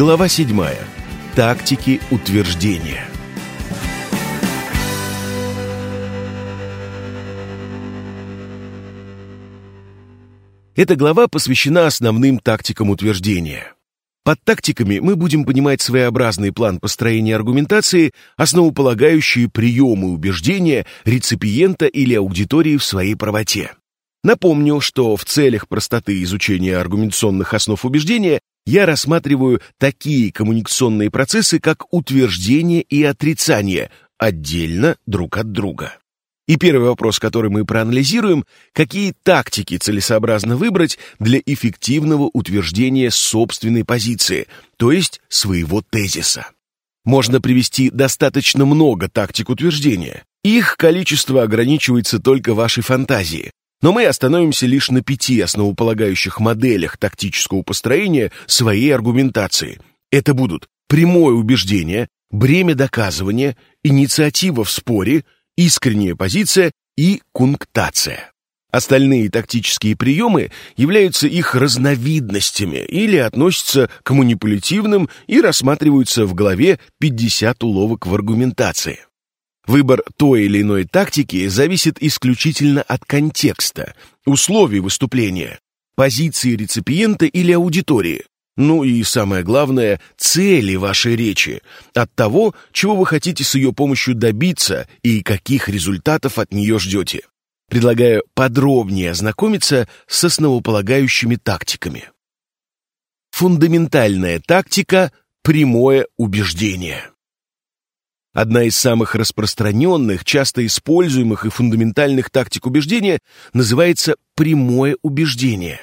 Глава 7. Тактики утверждения. Эта глава посвящена основным тактикам утверждения. Под тактиками мы будем понимать своеобразный план построения аргументации, основополагающие приемы убеждения реципиента или аудитории в своей правоте. Напомню, что в целях простоты изучения аргументационных основ убеждения я рассматриваю такие коммуникационные процессы, как утверждение и отрицание, отдельно друг от друга. И первый вопрос, который мы проанализируем, какие тактики целесообразно выбрать для эффективного утверждения собственной позиции, то есть своего тезиса. Можно привести достаточно много тактик утверждения. Их количество ограничивается только вашей фантазией, но мы остановимся лишь на пяти основополагающих моделях тактического построения своей аргументации. Это будут прямое убеждение, бремя доказывания, инициатива в споре, искренняя позиция и кунктация. Остальные тактические приемы являются их разновидностями или относятся к манипулятивным и рассматриваются в главе «50 уловок в аргументации». Выбор той или иной тактики зависит исключительно от контекста, условий выступления, позиции реципиента или аудитории, ну и самое главное, цели вашей речи, от того, чего вы хотите с ее помощью добиться и каких результатов от нее ждете. Предлагаю подробнее ознакомиться с основополагающими тактиками. Фундаментальная тактика – прямое убеждение. Одна из самых распространенных, часто используемых и фундаментальных тактик убеждения называется прямое убеждение.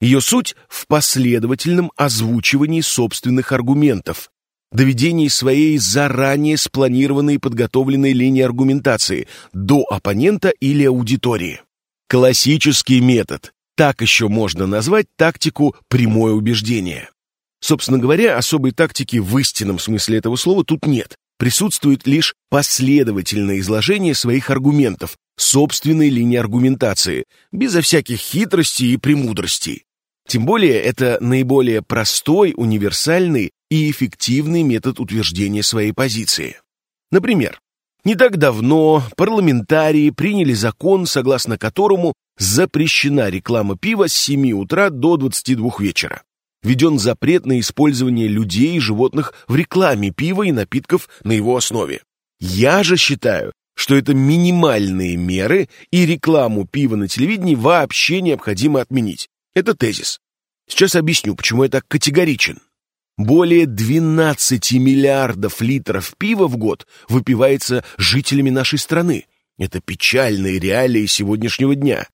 Ее суть в последовательном озвучивании собственных аргументов, доведении своей заранее спланированной и подготовленной линии аргументации до оппонента или аудитории. Классический метод. Так еще можно назвать тактику прямое убеждение. Собственно говоря, особой тактики в истинном смысле этого слова тут нет присутствует лишь последовательное изложение своих аргументов, собственной линии аргументации, безо всяких хитростей и премудростей. Тем более это наиболее простой, универсальный и эффективный метод утверждения своей позиции. Например, не так давно парламентарии приняли закон, согласно которому запрещена реклама пива с 7 утра до 22 вечера введен запрет на использование людей и животных в рекламе пива и напитков на его основе. Я же считаю, что это минимальные меры, и рекламу пива на телевидении вообще необходимо отменить. Это тезис. Сейчас объясню, почему я так категоричен. Более 12 миллиардов литров пива в год выпивается жителями нашей страны. Это печальные реалии сегодняшнего дня.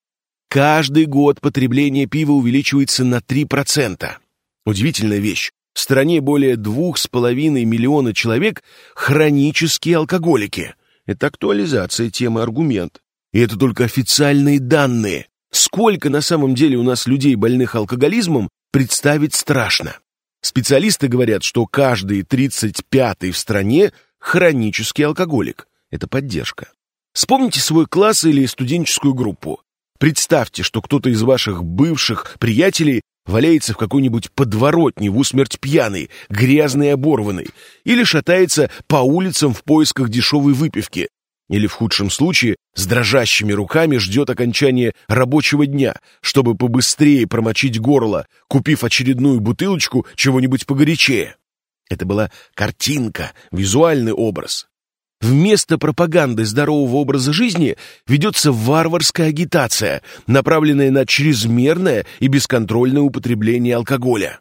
Каждый год потребление пива увеличивается на 3%. Удивительная вещь. В стране более двух с половиной миллиона человек хронические алкоголики. Это актуализация темы аргумент. И это только официальные данные. Сколько на самом деле у нас людей, больных алкоголизмом, представить страшно. Специалисты говорят, что каждый 35-й в стране хронический алкоголик. Это поддержка. Вспомните свой класс или студенческую группу. Представьте, что кто-то из ваших бывших приятелей валяется в какой-нибудь подворотне в усмерть пьяный, грязный и оборванный, или шатается по улицам в поисках дешевой выпивки, или в худшем случае с дрожащими руками ждет окончания рабочего дня, чтобы побыстрее промочить горло, купив очередную бутылочку чего-нибудь погорячее. Это была картинка, визуальный образ. Вместо пропаганды здорового образа жизни ведется варварская агитация, направленная на чрезмерное и бесконтрольное употребление алкоголя.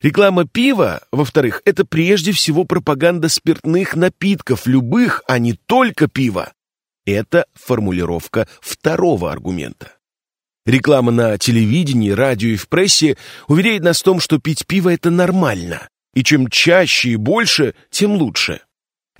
Реклама пива, во-вторых, это прежде всего пропаганда спиртных напитков, любых, а не только пива. Это формулировка второго аргумента. Реклама на телевидении, радио и в прессе уверяет нас в том, что пить пиво – это нормально, и чем чаще и больше, тем лучше.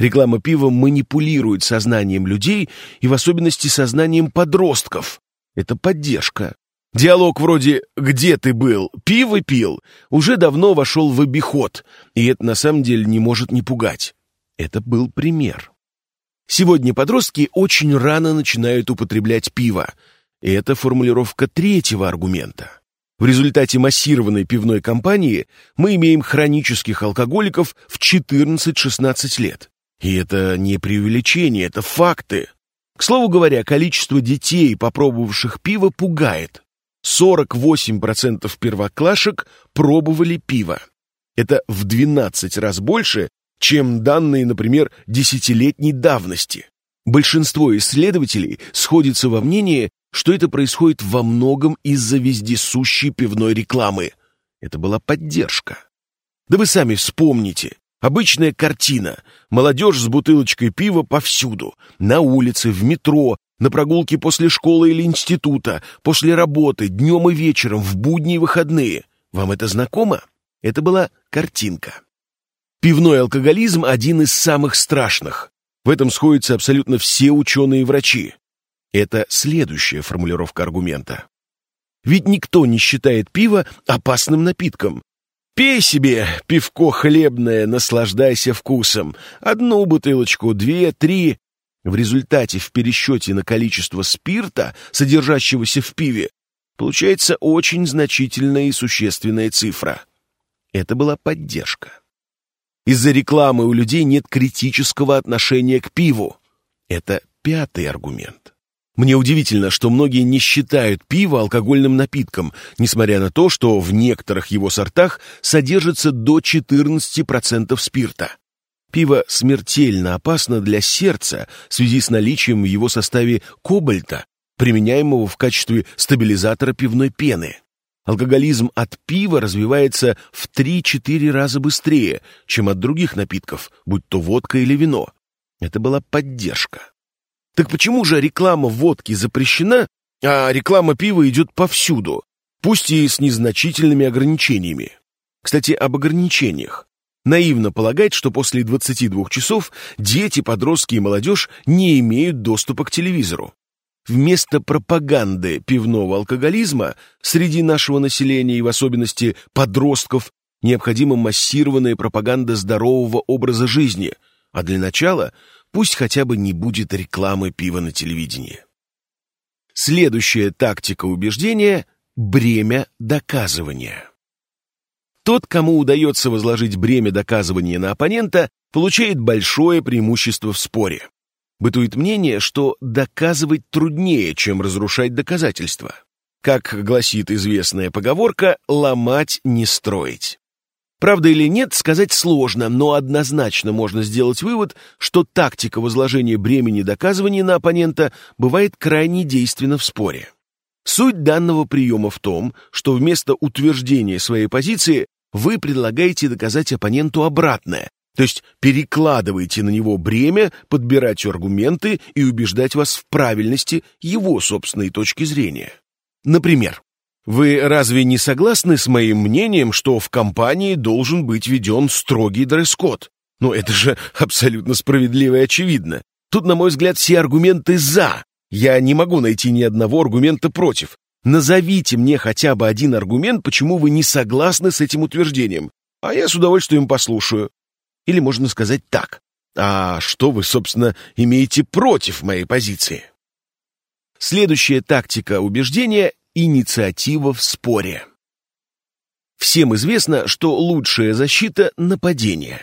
Реклама пива манипулирует сознанием людей и в особенности сознанием подростков. Это поддержка. Диалог вроде «Где ты был? Пиво пил?» уже давно вошел в обиход, и это на самом деле не может не пугать. Это был пример. Сегодня подростки очень рано начинают употреблять пиво, и это формулировка третьего аргумента. В результате массированной пивной кампании мы имеем хронических алкоголиков в 14-16 лет. И это не преувеличение, это факты. К слову говоря, количество детей, попробовавших пиво, пугает. 48% первоклашек пробовали пиво. Это в 12 раз больше, чем данные, например, десятилетней давности. Большинство исследователей сходится во мнении, что это происходит во многом из-за вездесущей пивной рекламы. Это была поддержка. Да вы сами вспомните. Обычная картина. Молодежь с бутылочкой пива повсюду. На улице, в метро, на прогулке после школы или института, после работы, днем и вечером, в будние и выходные. Вам это знакомо? Это была картинка. Пивной алкоголизм – один из самых страшных. В этом сходятся абсолютно все ученые и врачи. Это следующая формулировка аргумента. Ведь никто не считает пиво опасным напитком. Пей себе пивко хлебное, наслаждайся вкусом. Одну бутылочку, две, три. В результате в пересчете на количество спирта, содержащегося в пиве, получается очень значительная и существенная цифра. Это была поддержка. Из-за рекламы у людей нет критического отношения к пиву. Это пятый аргумент. Мне удивительно, что многие не считают пиво алкогольным напитком, несмотря на то, что в некоторых его сортах содержится до 14% спирта. Пиво смертельно опасно для сердца в связи с наличием в его составе кобальта, применяемого в качестве стабилизатора пивной пены. Алкоголизм от пива развивается в 3-4 раза быстрее, чем от других напитков, будь то водка или вино. Это была поддержка. Так почему же реклама водки запрещена, а реклама пива идет повсюду, пусть и с незначительными ограничениями? Кстати, об ограничениях. Наивно полагать, что после 22 часов дети, подростки и молодежь не имеют доступа к телевизору. Вместо пропаганды пивного алкоголизма среди нашего населения и в особенности подростков необходима массированная пропаганда здорового образа жизни, а для начала пусть хотя бы не будет рекламы пива на телевидении. Следующая тактика убеждения – бремя доказывания. Тот, кому удается возложить бремя доказывания на оппонента, получает большое преимущество в споре. Бытует мнение, что доказывать труднее, чем разрушать доказательства. Как гласит известная поговорка, ломать не строить. Правда или нет, сказать сложно, но однозначно можно сделать вывод, что тактика возложения бремени доказывания на оппонента бывает крайне действенна в споре. Суть данного приема в том, что вместо утверждения своей позиции вы предлагаете доказать оппоненту обратное, то есть перекладываете на него бремя, подбирать аргументы и убеждать вас в правильности его собственной точки зрения. Например, вы разве не согласны с моим мнением, что в компании должен быть введен строгий дресс-код? Ну, это же абсолютно справедливо и очевидно. Тут, на мой взгляд, все аргументы «за». Я не могу найти ни одного аргумента «против». Назовите мне хотя бы один аргумент, почему вы не согласны с этим утверждением, а я с удовольствием послушаю. Или можно сказать так. А что вы, собственно, имеете против моей позиции? Следующая тактика убеждения – инициатива в споре. Всем известно, что лучшая защита – нападение.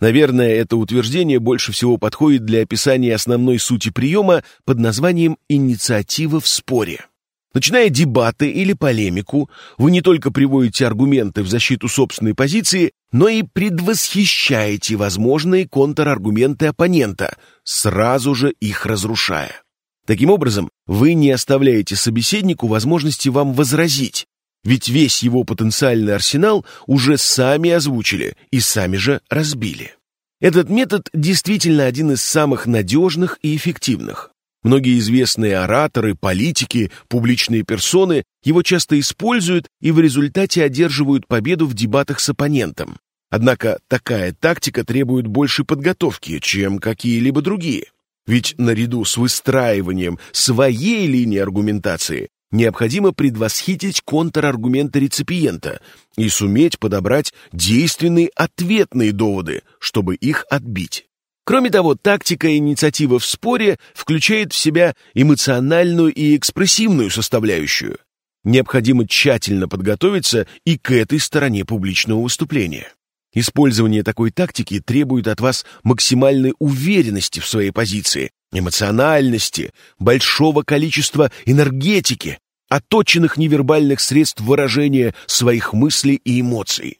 Наверное, это утверждение больше всего подходит для описания основной сути приема под названием «инициатива в споре». Начиная дебаты или полемику, вы не только приводите аргументы в защиту собственной позиции, но и предвосхищаете возможные контраргументы оппонента, сразу же их разрушая. Таким образом, вы не оставляете собеседнику возможности вам возразить, ведь весь его потенциальный арсенал уже сами озвучили и сами же разбили. Этот метод действительно один из самых надежных и эффективных. Многие известные ораторы, политики, публичные персоны его часто используют и в результате одерживают победу в дебатах с оппонентом. Однако такая тактика требует большей подготовки, чем какие-либо другие. Ведь наряду с выстраиванием своей линии аргументации необходимо предвосхитить контраргументы реципиента и суметь подобрать действенные ответные доводы, чтобы их отбить. Кроме того, тактика и инициатива в споре включает в себя эмоциональную и экспрессивную составляющую. Необходимо тщательно подготовиться и к этой стороне публичного выступления. Использование такой тактики требует от вас максимальной уверенности в своей позиции, эмоциональности, большого количества энергетики, отточенных невербальных средств выражения своих мыслей и эмоций.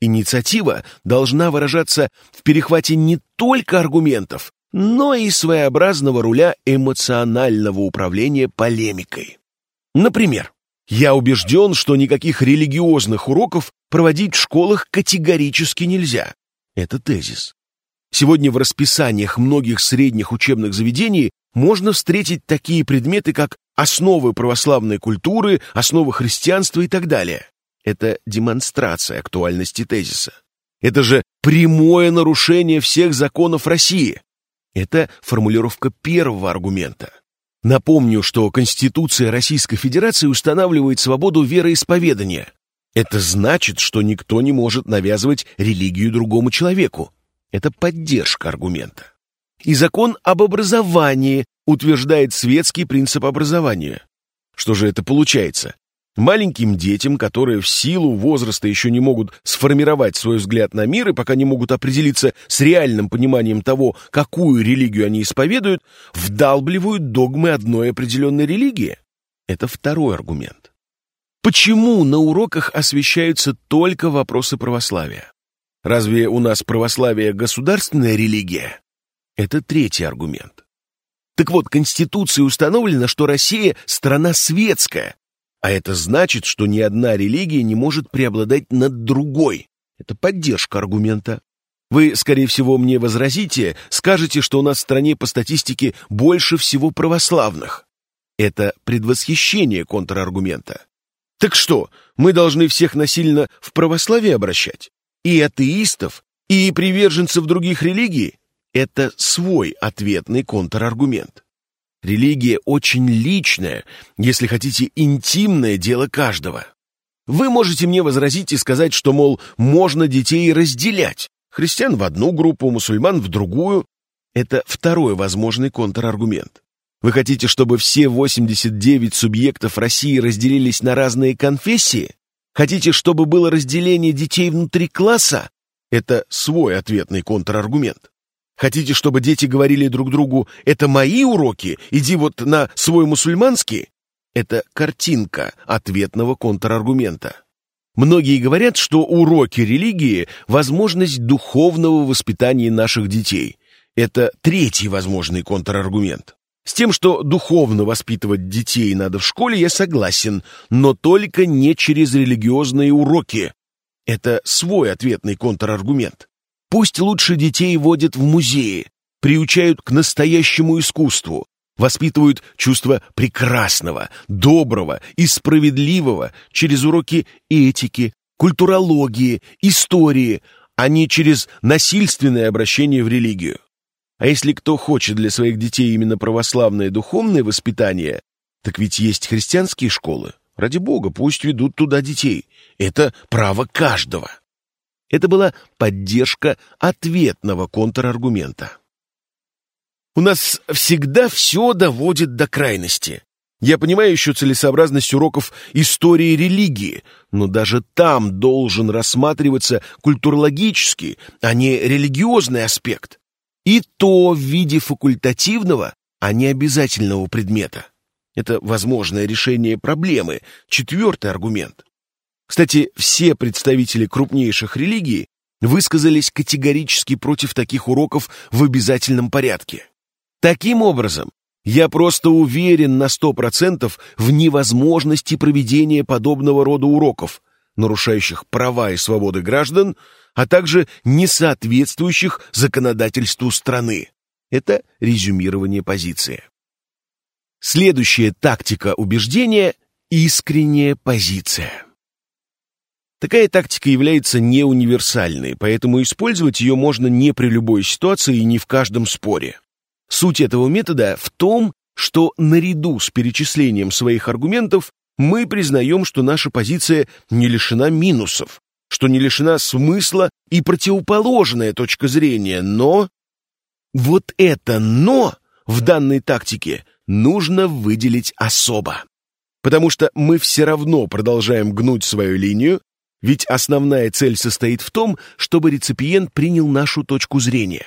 Инициатива должна выражаться в перехвате не только аргументов, но и своеобразного руля эмоционального управления полемикой. Например, я убежден, что никаких религиозных уроков проводить в школах категорически нельзя. Это тезис. Сегодня в расписаниях многих средних учебных заведений можно встретить такие предметы, как основы православной культуры, основы христианства и так далее. Это демонстрация актуальности тезиса. Это же прямое нарушение всех законов России. Это формулировка первого аргумента. Напомню, что Конституция Российской Федерации устанавливает свободу вероисповедания. Это значит, что никто не может навязывать религию другому человеку. Это поддержка аргумента. И закон об образовании утверждает светский принцип образования. Что же это получается? Маленьким детям, которые в силу возраста еще не могут сформировать свой взгляд на мир и пока не могут определиться с реальным пониманием того, какую религию они исповедуют, вдалбливают догмы одной определенной религии. Это второй аргумент. Почему на уроках освещаются только вопросы православия? Разве у нас православие государственная религия? Это третий аргумент. Так вот, Конституцией установлено, что Россия – страна светская, а это значит, что ни одна религия не может преобладать над другой. Это поддержка аргумента. Вы, скорее всего, мне возразите, скажете, что у нас в стране по статистике больше всего православных. Это предвосхищение контраргумента. Так что, мы должны всех насильно в православие обращать? И атеистов, и приверженцев других религий? Это свой ответный контраргумент. Религия очень личная, если хотите, интимное дело каждого. Вы можете мне возразить и сказать, что, мол, можно детей разделять. Христиан в одну группу, мусульман в другую. Это второй возможный контраргумент. Вы хотите, чтобы все 89 субъектов России разделились на разные конфессии? Хотите, чтобы было разделение детей внутри класса? Это свой ответный контраргумент. Хотите, чтобы дети говорили друг другу «это мои уроки, иди вот на свой мусульманский»? Это картинка ответного контраргумента. Многие говорят, что уроки религии – возможность духовного воспитания наших детей. Это третий возможный контраргумент. С тем, что духовно воспитывать детей надо в школе, я согласен, но только не через религиозные уроки. Это свой ответный контраргумент. Пусть лучше детей водят в музеи, приучают к настоящему искусству, воспитывают чувство прекрасного, доброго и справедливого через уроки этики, культурологии, истории, а не через насильственное обращение в религию. А если кто хочет для своих детей именно православное духовное воспитание, так ведь есть христианские школы. Ради бога, пусть ведут туда детей. Это право каждого. Это была поддержка ответного контраргумента. У нас всегда все доводит до крайности. Я понимаю еще целесообразность уроков истории религии, но даже там должен рассматриваться культурологический, а не религиозный аспект. И то в виде факультативного, а не обязательного предмета. Это возможное решение проблемы. Четвертый аргумент. Кстати, все представители крупнейших религий высказались категорически против таких уроков в обязательном порядке. Таким образом, я просто уверен на сто процентов в невозможности проведения подобного рода уроков, нарушающих права и свободы граждан, а также не соответствующих законодательству страны. Это резюмирование позиции. Следующая тактика убеждения – искренняя позиция. Такая тактика является не универсальной, поэтому использовать ее можно не при любой ситуации и не в каждом споре. Суть этого метода в том, что наряду с перечислением своих аргументов мы признаем, что наша позиция не лишена минусов, что не лишена смысла и противоположная точка зрения, но... Вот это «но» в данной тактике нужно выделить особо. Потому что мы все равно продолжаем гнуть свою линию, ведь основная цель состоит в том, чтобы реципиент принял нашу точку зрения.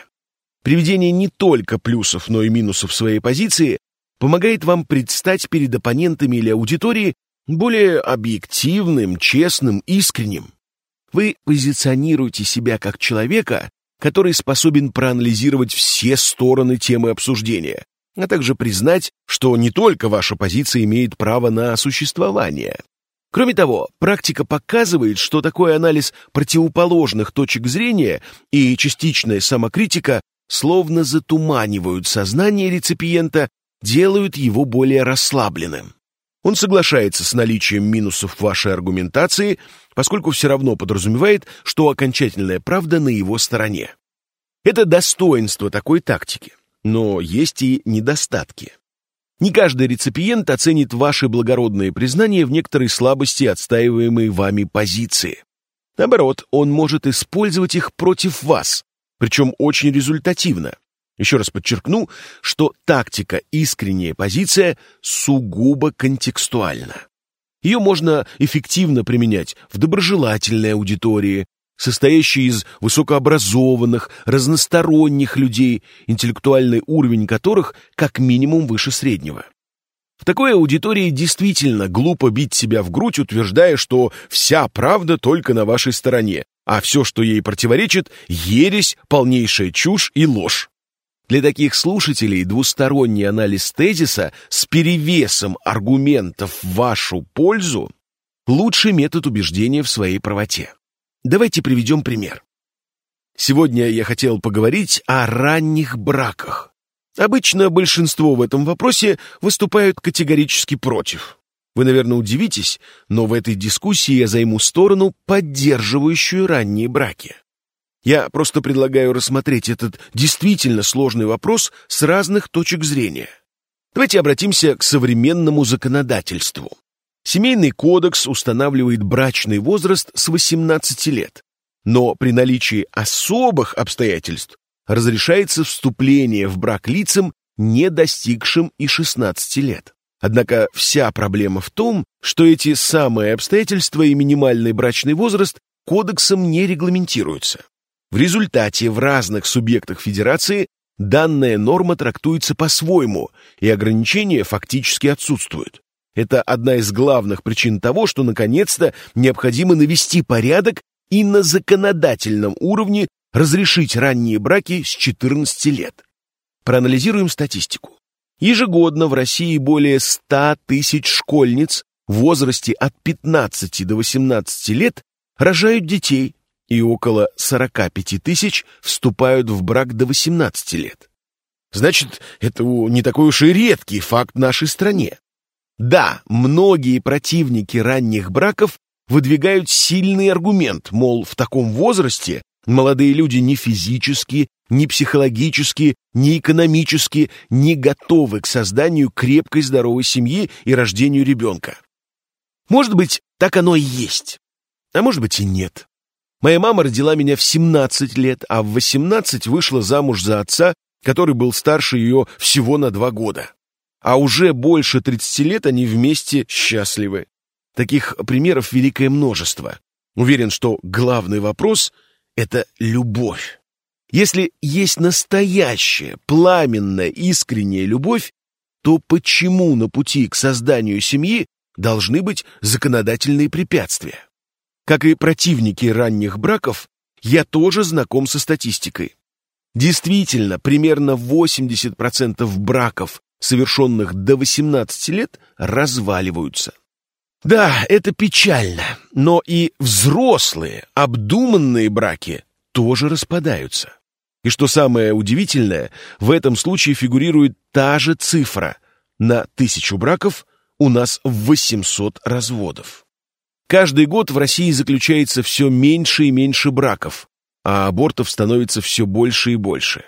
Приведение не только плюсов, но и минусов своей позиции помогает вам предстать перед оппонентами или аудиторией более объективным, честным, искренним. Вы позиционируете себя как человека, который способен проанализировать все стороны темы обсуждения, а также признать, что не только ваша позиция имеет право на существование. Кроме того, практика показывает, что такой анализ противоположных точек зрения и частичная самокритика словно затуманивают сознание реципиента, делают его более расслабленным. Он соглашается с наличием минусов вашей аргументации, поскольку все равно подразумевает, что окончательная правда на его стороне. Это достоинство такой тактики, но есть и недостатки. Не каждый реципиент оценит ваши благородные признания в некоторой слабости отстаиваемой вами позиции. Наоборот, он может использовать их против вас, причем очень результативно. Еще раз подчеркну, что тактика «искренняя позиция» сугубо контекстуальна. Ее можно эффективно применять в доброжелательной аудитории, состоящей из высокообразованных, разносторонних людей, интеллектуальный уровень которых как минимум выше среднего. В такой аудитории действительно глупо бить себя в грудь, утверждая, что вся правда только на вашей стороне, а все, что ей противоречит, ересь, полнейшая чушь и ложь. Для таких слушателей двусторонний анализ тезиса с перевесом аргументов в вашу пользу – лучший метод убеждения в своей правоте. Давайте приведем пример. Сегодня я хотел поговорить о ранних браках. Обычно большинство в этом вопросе выступают категорически против. Вы, наверное, удивитесь, но в этой дискуссии я займу сторону, поддерживающую ранние браки. Я просто предлагаю рассмотреть этот действительно сложный вопрос с разных точек зрения. Давайте обратимся к современному законодательству. Семейный кодекс устанавливает брачный возраст с 18 лет, но при наличии особых обстоятельств разрешается вступление в брак лицам, не достигшим и 16 лет. Однако вся проблема в том, что эти самые обстоятельства и минимальный брачный возраст кодексом не регламентируются. В результате в разных субъектах федерации данная норма трактуется по-своему, и ограничения фактически отсутствуют. Это одна из главных причин того, что наконец-то необходимо навести порядок и на законодательном уровне разрешить ранние браки с 14 лет. Проанализируем статистику. Ежегодно в России более 100 тысяч школьниц в возрасте от 15 до 18 лет рожают детей, и около 45 тысяч вступают в брак до 18 лет. Значит, это не такой уж и редкий факт нашей стране. Да, многие противники ранних браков выдвигают сильный аргумент, мол, в таком возрасте молодые люди ни физически, ни психологически, ни экономически не готовы к созданию крепкой здоровой семьи и рождению ребенка. Может быть, так оно и есть, а может быть и нет. Моя мама родила меня в 17 лет, а в 18 вышла замуж за отца, который был старше ее всего на два года. А уже больше 30 лет они вместе счастливы. Таких примеров великое множество. Уверен, что главный вопрос — это любовь. Если есть настоящая, пламенная, искренняя любовь, то почему на пути к созданию семьи должны быть законодательные препятствия? Как и противники ранних браков, я тоже знаком со статистикой. Действительно, примерно 80% браков, совершенных до 18 лет, разваливаются. Да, это печально, но и взрослые, обдуманные браки тоже распадаются. И что самое удивительное, в этом случае фигурирует та же цифра. На тысячу браков у нас 800 разводов. Каждый год в России заключается все меньше и меньше браков, а абортов становится все больше и больше.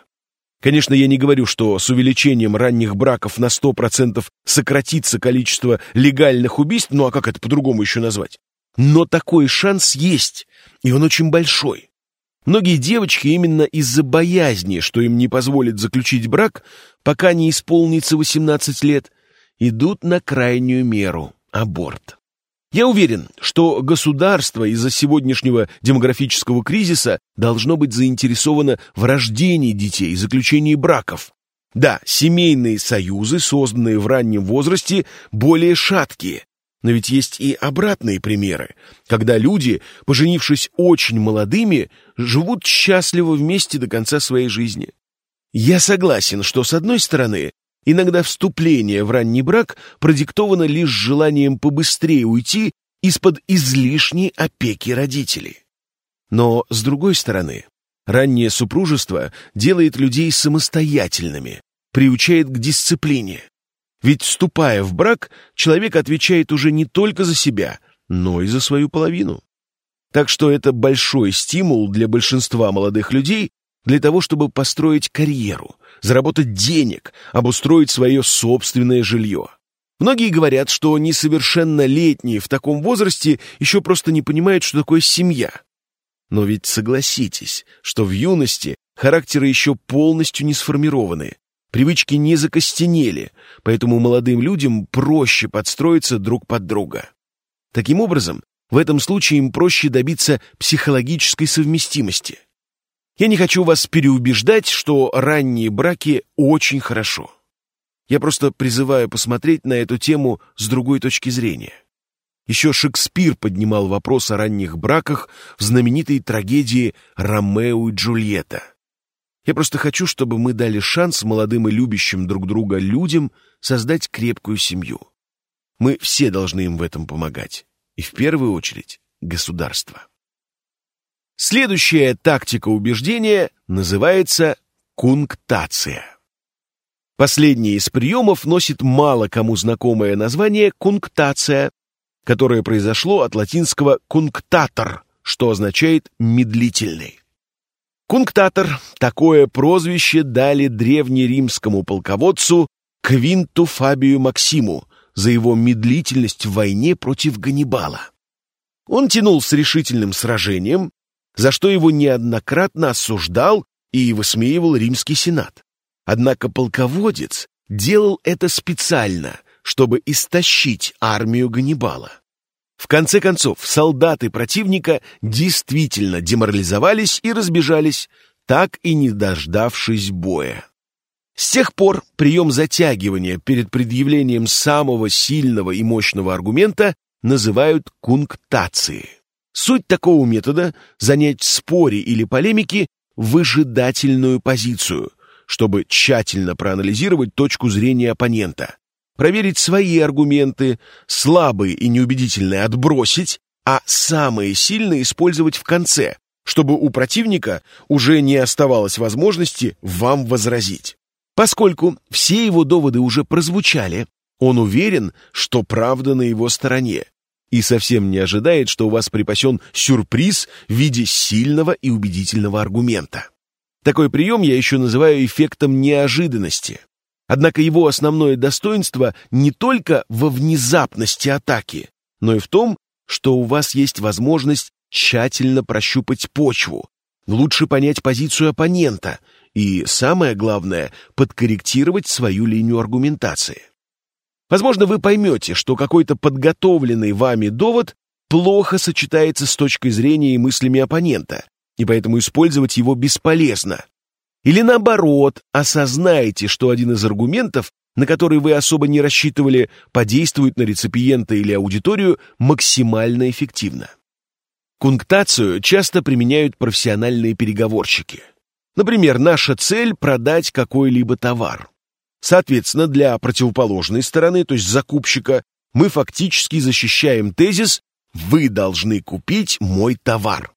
Конечно, я не говорю, что с увеличением ранних браков на 100% сократится количество легальных убийств, ну а как это по-другому еще назвать? Но такой шанс есть, и он очень большой. Многие девочки именно из-за боязни, что им не позволят заключить брак, пока не исполнится 18 лет, идут на крайнюю меру, аборт. Я уверен, что государство из-за сегодняшнего демографического кризиса должно быть заинтересовано в рождении детей заключении браков. Да, семейные союзы, созданные в раннем возрасте, более шаткие. Но ведь есть и обратные примеры, когда люди, поженившись очень молодыми, живут счастливо вместе до конца своей жизни. Я согласен, что, с одной стороны, иногда вступление в ранний брак продиктовано лишь желанием побыстрее уйти из-под излишней опеки родителей. Но, с другой стороны, Раннее супружество делает людей самостоятельными, приучает к дисциплине. Ведь, вступая в брак, человек отвечает уже не только за себя, но и за свою половину. Так что это большой стимул для большинства молодых людей для того, чтобы построить карьеру, заработать денег, обустроить свое собственное жилье. Многие говорят, что несовершеннолетние в таком возрасте еще просто не понимают, что такое семья. Но ведь согласитесь, что в юности характеры еще полностью не сформированы, привычки не закостенели, поэтому молодым людям проще подстроиться друг под друга. Таким образом, в этом случае им проще добиться психологической совместимости. Я не хочу вас переубеждать, что ранние браки очень хорошо. Я просто призываю посмотреть на эту тему с другой точки зрения. Еще Шекспир поднимал вопрос о ранних браках в знаменитой трагедии «Ромео и Джульетта». Я просто хочу, чтобы мы дали шанс молодым и любящим друг друга людям создать крепкую семью. Мы все должны им в этом помогать. И в первую очередь государство. Следующая тактика убеждения называется кунктация. Последний из приемов носит мало кому знакомое название кунктация, которое произошло от латинского «кунктатор», что означает «медлительный». Кунктатор — такое прозвище дали древнеримскому полководцу Квинту Фабию Максиму за его медлительность в войне против Ганнибала. Он тянул с решительным сражением, за что его неоднократно осуждал и высмеивал римский сенат. Однако полководец делал это специально — чтобы истощить армию Ганнибала. В конце концов, солдаты противника действительно деморализовались и разбежались, так и не дождавшись боя. С тех пор прием затягивания перед предъявлением самого сильного и мощного аргумента называют кунктацией. Суть такого метода — занять в споре или полемике выжидательную позицию, чтобы тщательно проанализировать точку зрения оппонента, проверить свои аргументы, слабые и неубедительные отбросить, а самые сильные использовать в конце, чтобы у противника уже не оставалось возможности вам возразить. Поскольку все его доводы уже прозвучали, он уверен, что правда на его стороне, и совсем не ожидает, что у вас припасен сюрприз в виде сильного и убедительного аргумента. Такой прием я еще называю эффектом неожиданности. Однако его основное достоинство не только во внезапности атаки, но и в том, что у вас есть возможность тщательно прощупать почву, лучше понять позицию оппонента и, самое главное, подкорректировать свою линию аргументации. Возможно, вы поймете, что какой-то подготовленный вами довод плохо сочетается с точкой зрения и мыслями оппонента, и поэтому использовать его бесполезно. Или наоборот, осознаете, что один из аргументов, на который вы особо не рассчитывали, подействует на реципиента или аудиторию максимально эффективно. Кунктацию часто применяют профессиональные переговорщики. Например, наша цель – продать какой-либо товар. Соответственно, для противоположной стороны, то есть закупщика, мы фактически защищаем тезис «Вы должны купить мой товар»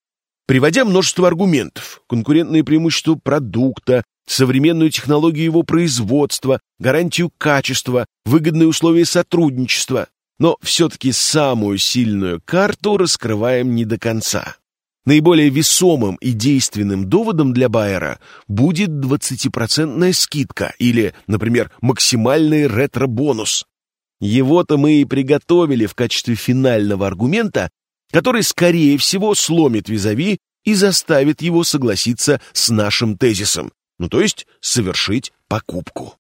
приводя множество аргументов, конкурентные преимущества продукта, современную технологию его производства, гарантию качества, выгодные условия сотрудничества. Но все-таки самую сильную карту раскрываем не до конца. Наиболее весомым и действенным доводом для Байера будет 20% скидка или, например, максимальный ретро-бонус. Его-то мы и приготовили в качестве финального аргумента который, скорее всего, сломит визави и заставит его согласиться с нашим тезисом, ну то есть совершить покупку.